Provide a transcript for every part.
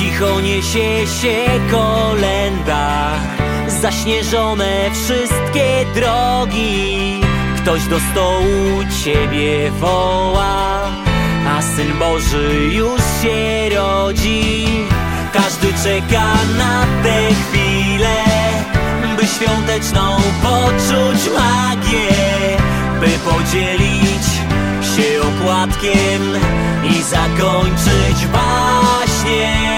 Cicho niesie się kolenda. Zaśnieżone wszystkie drogi. Ktoś do stołu Ciebie woła A Syn Boży już się rodzi. Każdy czeka na tę chwilę By świąteczną poczuć magię By podzielić się opłatkiem I zakończyć właśnie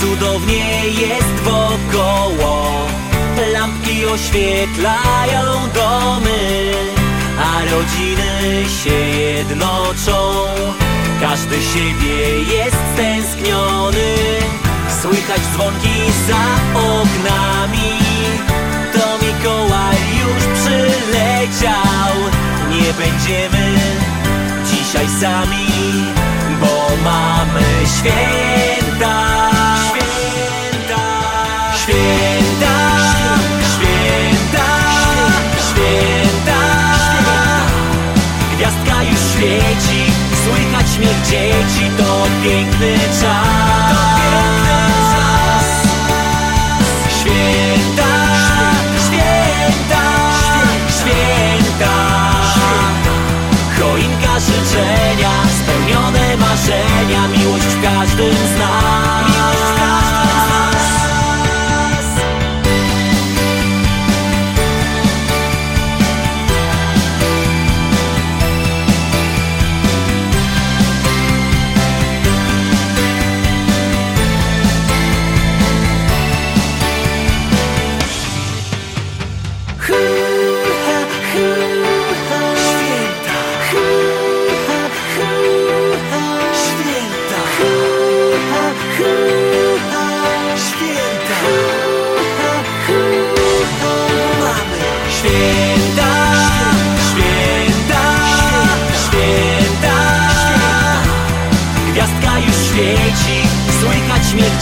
cudownie jest wokoło. Lampki oświetlają domy A rodziny się jednoczą. Każdy siebie jest stęskniony. Słychać dzwonki za oknami. To Mikołaj już przyleciał. Nie będziemy dzisiaj sami Bo mamy święta dzieci To piękny czas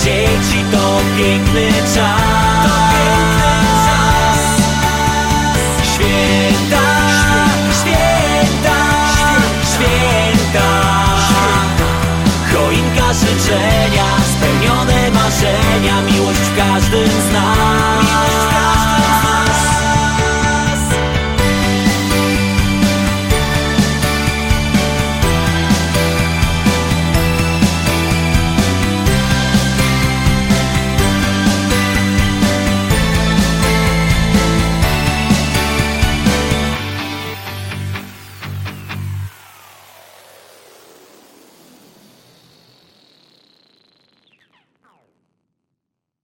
dzieci to piękny czas.